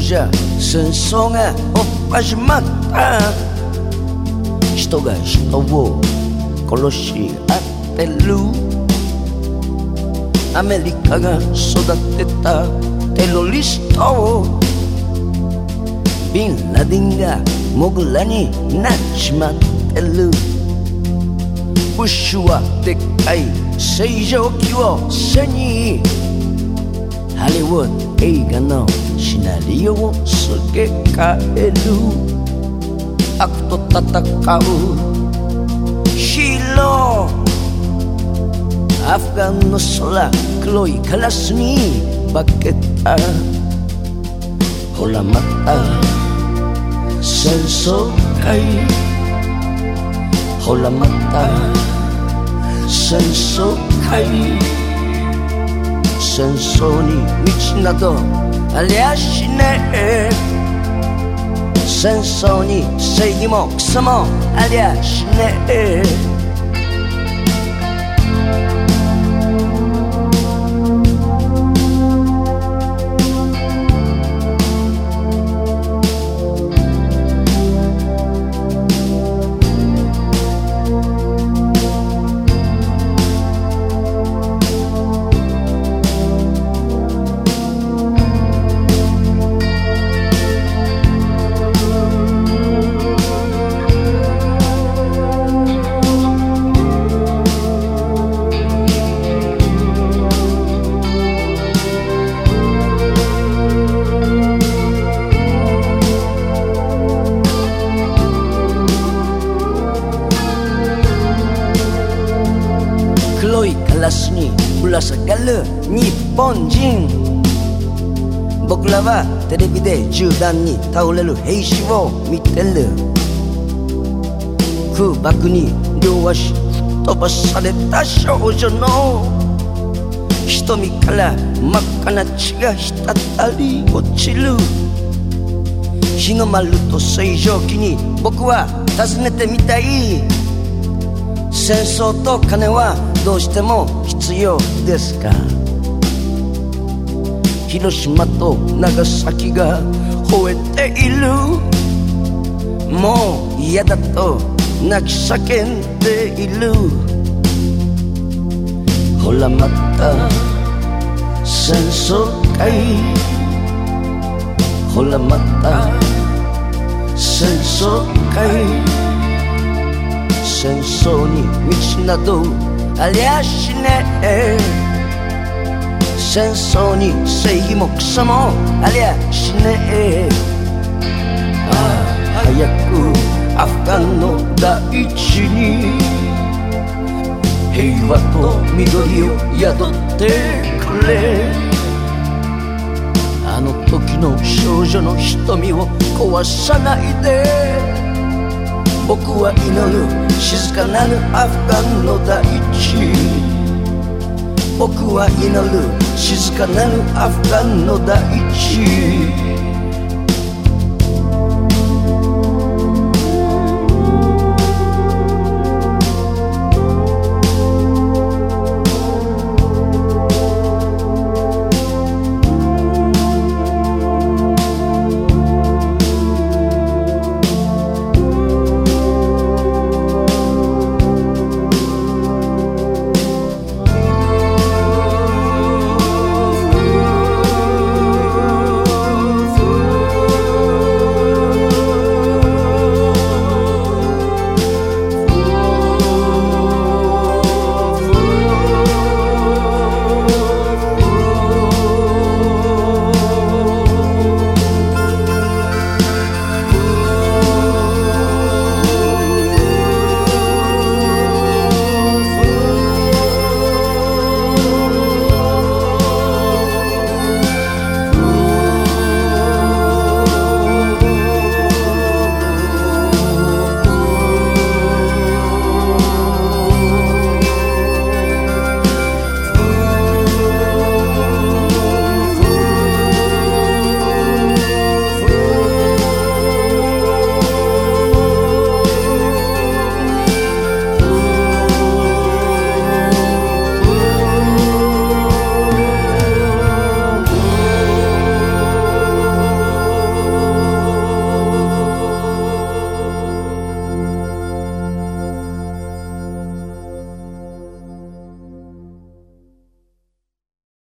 じゃ戦争が始まった人が人を殺し合ってるアメリカが育てたテロリストをビンラディンがモグラになっちまってるブッシュはでっかい正常期を背にハリウッド映画のシナリオをすげ替える悪と戦うヒーローアフガンの空黒いカラスに化けたほらまた戦争かいほらまた戦争かい戦争に道などありゃしねえ。戦争に正義もクソもありゃしねえ。ぶら下がる日本人僕らはテレビで銃弾に倒れる兵士を見てる空爆に両足飛ばされた少女の瞳から真っ赤な血が滴り落ちる日の丸と水蒸気に僕は尋ねてみたい戦争と金はどうしても必要ですか？広島と長崎が吠えている。もう嫌だと泣き叫んでいる。ほらまた戦争かいほらまた戦争かい戦争に道などありゃしねえ。戦争に正義も草もありゃしねえ。ああ早くアフガンの大地に平和と緑を宿ってくれ。あの時の少女の瞳を壊さないで。僕は祈る静かなるアフガンの大地僕は祈る静かなるアフガンの大地